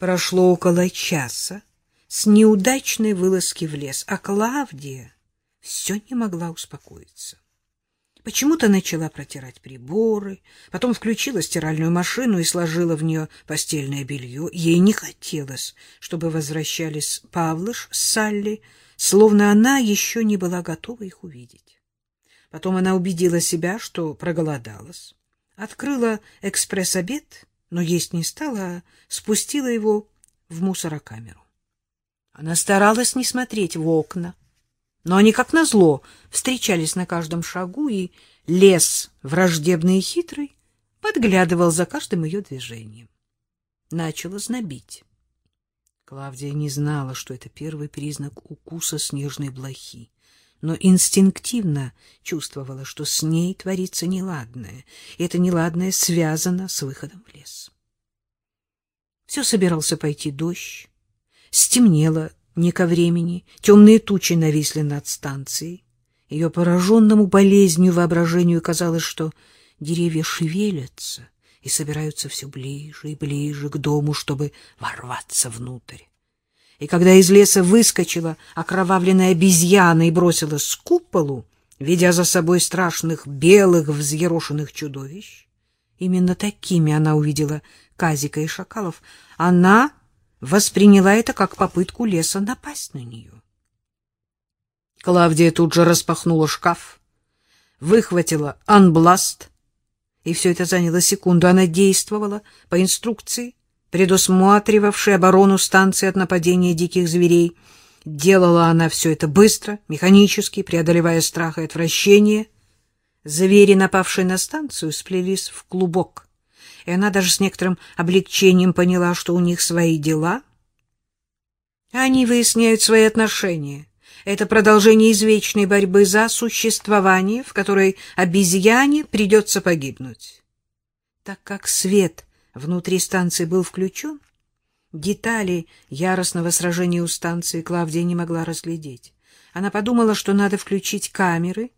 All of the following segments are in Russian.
Прошло около часа с неудачной вылазки в лес, а Клавдия все не могла успокоиться. Почему-то начала протирать приборы, потом включила стиральную машину и сложила в нее постельное белье. Ей не хотелось, чтобы возвращались Павлыш с Салли, словно она еще не была готова их увидеть. Потом она убедила себя, что проголодалась, открыла экспресс-обед, но есть не стала, а спустила его в мусорокамеру. Она старалась не смотреть в окна, но они, как назло, встречались на каждом шагу, и лес, враждебный и хитрый, подглядывал за каждым ее движением. Начало знобить. Клавдия не знала, что это первый признак укуса снежной блохи, но инстинктивно чувствовала, что с ней творится неладное, и это неладное связано с выходом в лес. Все собирался пойти дождь, стемнело не ко времени, темные тучи нависли над станцией. Ее пораженному болезнью воображению казалось, что деревья шевелятся и собираются все ближе и ближе к дому, чтобы ворваться внутрь. И когда из леса выскочила окровавленная обезьяна и бросилась к куполу, ведя за собой страшных белых взъерошенных чудовищ, именно такими она увидела Казика и шакалов, она восприняла это как попытку леса напасть на нее. Клавдия тут же распахнула шкаф, выхватила анбласт, и все это заняло секунду. Она действовала по инструкции, предусматривавшей оборону станции от нападения диких зверей. Делала она все это быстро, механически, преодолевая страх и отвращение. Звери, напавшие на станцию, сплелись в клубок — и она даже с некоторым облегчением поняла, что у них свои дела. Они выясняют свои отношения. Это продолжение извечной борьбы за существование, в которой обезьяне придется погибнуть. Так как свет внутри станции был включен, детали яростного сражения у станции Клавдия не могла разглядеть. Она подумала, что надо включить камеры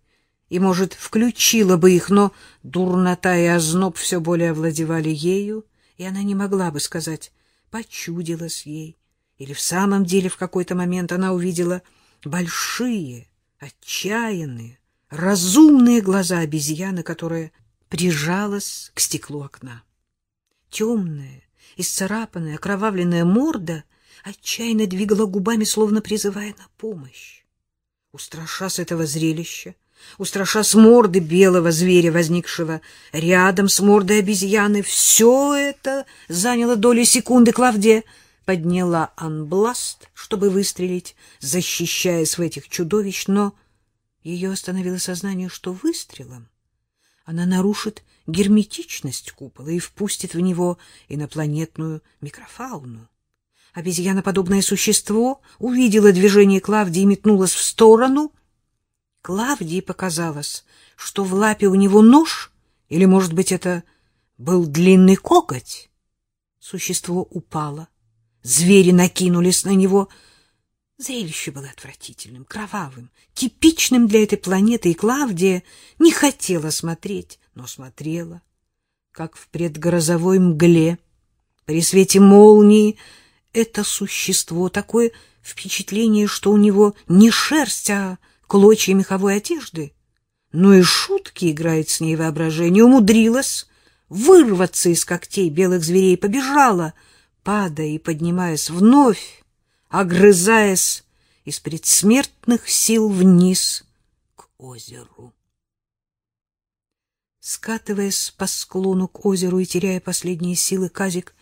и, может, включила бы их, но дурнота и озноб все более овладевали ею, и она не могла бы сказать, почудилась ей, или в самом деле в какой-то момент она увидела большие, отчаянные, разумные глаза обезьяны, которая прижалась к стеклу окна. Темная, исцарапанная, окровавленная морда отчаянно двигала губами, словно призывая на помощь. Устрашась этого зрелища, Устраша с морды белого зверя, возникшего рядом с мордой обезьяны. Все это заняло доли секунды. Клавдия подняла анбласт, чтобы выстрелить, защищаясь в этих чудовищ, но ее остановило сознание, что выстрелом она нарушит герметичность купола и впустит в него инопланетную микрофауну. Обезьяноподобное существо увидело движение Клавдии и метнулось в сторону — Клавдии показалось, что в лапе у него нож, или, может быть, это был длинный коготь. Существо упало, звери накинулись на него. Зрелище было отвратительным, кровавым, типичным для этой планеты, и Клавдия не хотела смотреть, но смотрела, как в предгрозовой мгле, при свете молнии, это существо, такое впечатление, что у него не шерсть, а клочья меховой одежды, но и шутки играет с ней воображение, умудрилась вырваться из когтей белых зверей, побежала, падая и поднимаясь вновь, огрызаясь из предсмертных сил вниз к озеру. Скатываясь по склону к озеру и теряя последние силы, Казик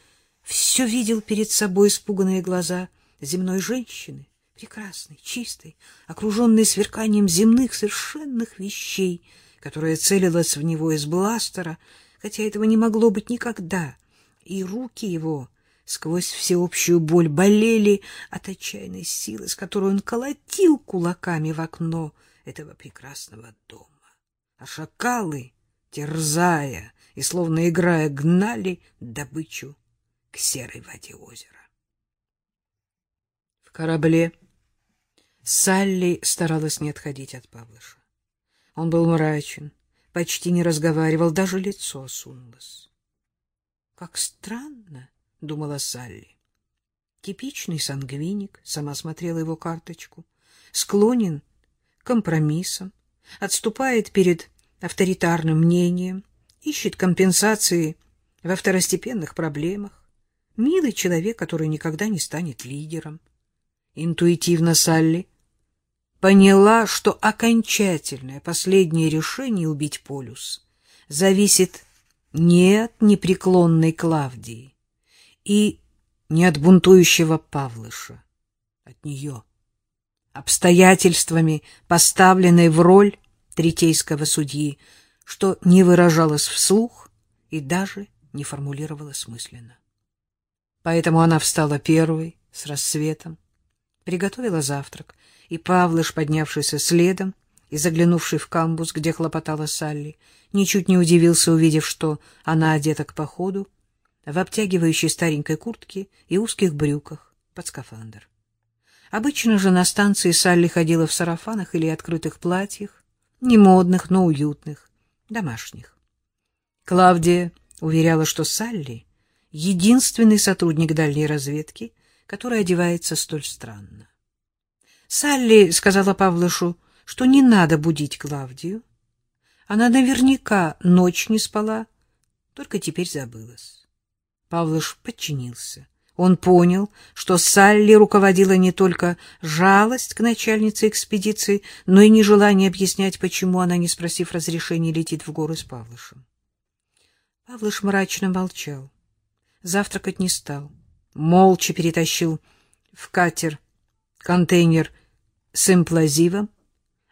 все видел перед собой испуганные глаза земной женщины, прекрасной, чистой, окруженной сверканием земных совершенных вещей, которая целилась в него из бластера, хотя этого не могло быть никогда, и руки его сквозь всеобщую боль болели от отчаянной силы, с которой он колотил кулаками в окно этого прекрасного дома. А шакалы, терзая и словно играя, гнали добычу к серой воде озера. В корабле Салли старалась не отходить от Павлыша. Он был мрачен, почти не разговаривал, даже лицо осунулось. — Как странно, — думала Салли. Типичный сангвиник, сама смотрела его карточку, склонен к компромиссам, отступает перед авторитарным мнением, ищет компенсации во второстепенных проблемах. Милый человек, который никогда не станет лидером. Интуитивно Салли поняла, что окончательное последнее решение убить Полюс зависит не от непреклонной Клавдии и не от бунтующего Павлыша, от нее, обстоятельствами, поставленной в роль третейского судьи, что не выражалось вслух и даже не формулировалось мысленно. Поэтому она встала первой, с рассветом, приготовила завтрак, и Павлыш, поднявшийся следом и заглянувший в камбус, где хлопотала Салли, ничуть не удивился, увидев, что она одета к походу, в обтягивающей старенькой куртке и узких брюках под скафандр. Обычно же на станции Салли ходила в сарафанах или открытых платьях, не модных, но уютных, домашних. Клавдия уверяла, что Салли — единственный сотрудник дальней разведки, который одевается столь странно. Салли сказала Павлышу, что не надо будить Клавдию. Она наверняка ночь не спала, только теперь забылась. Павлыш подчинился. Он понял, что Салли руководила не только жалость к начальнице экспедиции, но и нежелание объяснять, почему она, не спросив разрешения, летит в горы с Павлышем. Павлыш мрачно молчал. Завтракать не стал. Молча перетащил в катер контейнер с имплазивом.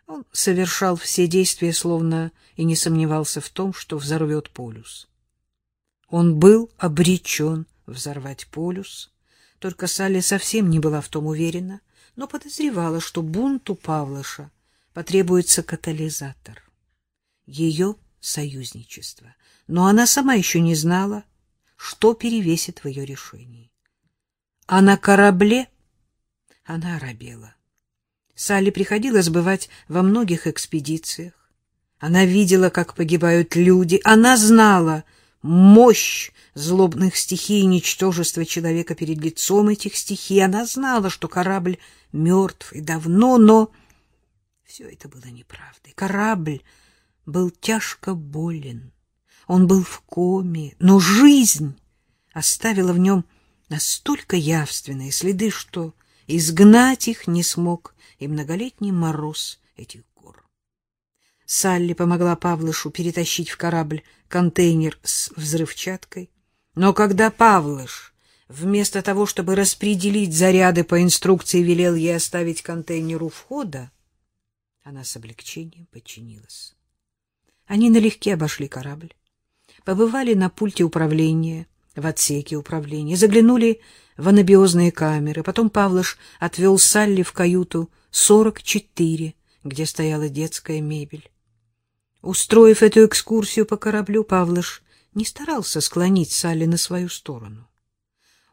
Он совершал все действия, словно и не сомневался в том, что взорвет полюс. Он был обречен взорвать полюс, только Салли совсем не была в том уверена, но подозревала, что бунту Павлыша потребуется катализатор. Ее союзничество. Но она сама еще не знала, что перевесит в ее решении. А на корабле она оробела. Салли приходилось бывать во многих экспедициях. Она видела, как погибают люди. Она знала мощь злобных стихий и ничтожество человека перед лицом этих стихий. Она знала, что корабль мертв и давно, но все это было неправдой. Корабль был тяжко болен. Он был в коме, но жизнь оставила в нем настолько явственные следы, что изгнать их не смог и многолетний мороз этих. Салли помогла Павлышу перетащить в корабль контейнер с взрывчаткой, но когда Павлыш вместо того, чтобы распределить заряды по инструкции, велел ей оставить контейнер у входа, она с облегчением подчинилась. Они налегке обошли корабль, побывали на пульте управления, в отсеке управления, заглянули в анабиозные камеры. Потом Павлыш отвел Салли в каюту 44, где стояла детская мебель. Устроив эту экскурсию по кораблю, Павлыш не старался склонить Салли на свою сторону.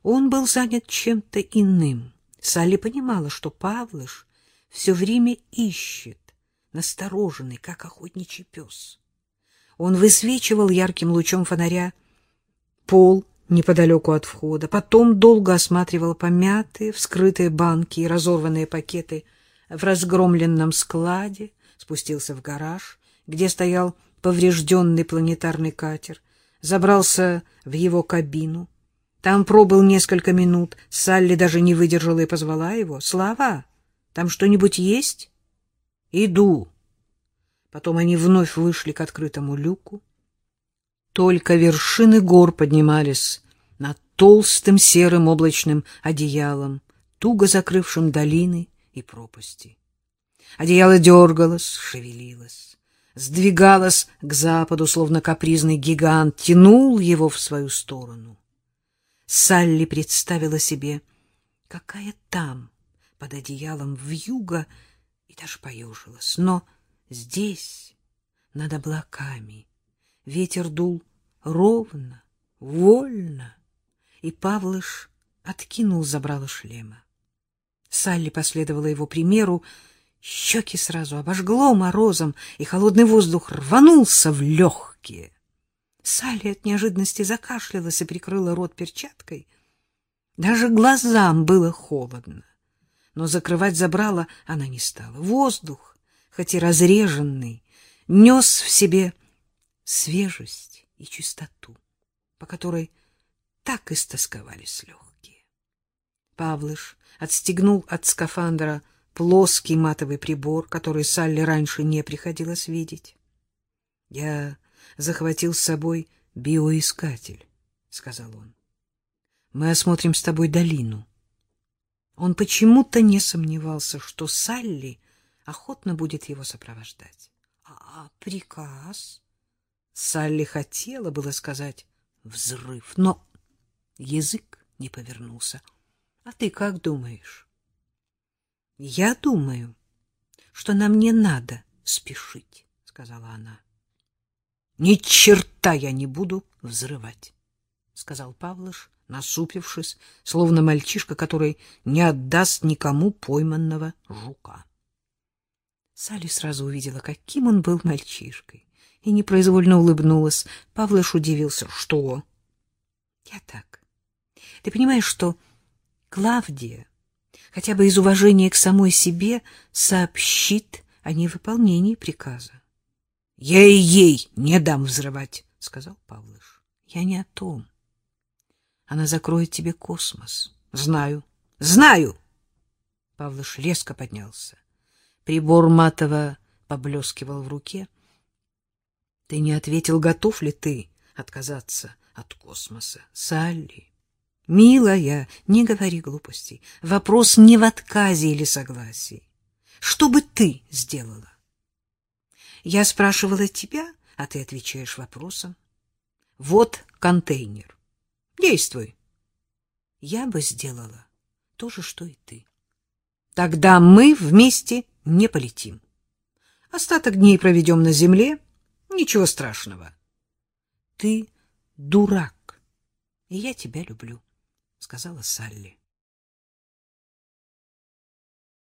Он был занят чем-то иным. Салли понимала, что Павлыш все время ищет, настороженный, как охотничий пес. Он высвечивал ярким лучом фонаря пол неподалеку от входа, потом долго осматривал помятые, вскрытые банки и разорванные пакеты в разгромленном складе, спустился в гараж, где стоял поврежденный планетарный катер, забрался в его кабину. Там пробыл несколько минут, Салли даже не выдержала и позвала его. «Слава, там что-нибудь есть?» «Иду». Потом они вновь вышли к открытому люку. Только вершины гор поднимались над толстым серым облачным одеялом, туго закрывшим долины и пропасти. Одеяло дергалось, шевелилось, сдвигалось к западу, словно капризный гигант, тянул его в свою сторону. Салли представила себе, какая там, под одеялом, вьюга, и даже поежилась. Но Здесь, над облаками, ветер дул ровно, вольно, и Павлыш откинул забрало шлема. Салли последовала его примеру, щеки сразу обожгло морозом, и холодный воздух рванулся в легкие. Салли от неожиданности закашлялась и прикрыла рот перчаткой. Даже глазам было холодно. Но закрывать забрала она не стала. Воздух, хоть и разреженный, нес в себе свежесть и чистоту, по которой так истосковались легкие. Павлыш отстегнул от скафандра плоский матовый прибор, который Салли раньше не приходилось видеть. — Я захватил с собой биоискатель, — сказал он. — Мы осмотрим с тобой долину. Он почему-то не сомневался, что Салли охотно будет его сопровождать. — А приказ? Салли хотела было сказать «взрыв», но язык не повернулся. — А ты как думаешь? — Я думаю, что нам не надо спешить, — сказала она. — Ни черта я не буду взрывать, — сказал Павлыш, насупившись, словно мальчишка, который не отдаст никому пойманного жука. Салли сразу увидела, каким он был мальчишкой, и непроизвольно улыбнулась. Павлыш удивился. — Что? — Я так. Ты понимаешь, что Клавдия хотя бы из уважения к самой себе, сообщит о невыполнении приказа. — Я и ей не дам взрывать, — сказал Павлыш. — Я не о том. Она закроет тебе космос. — Знаю. Знаю! Павлыш резко поднялся. Прибор матово поблескивал в руке. — Ты не ответил, готов ли ты отказаться от космоса, Салли? Милая, не говори глупостей. Вопрос не в отказе или согласии. Что бы ты сделала? Я спрашивала тебя, а ты отвечаешь вопросом. Вот контейнер. Действуй. Я бы сделала то же, что и ты. Тогда мы вместе не полетим. Остаток дней проведем на земле. Ничего страшного. Ты дурак, и я тебя люблю сказала Салли.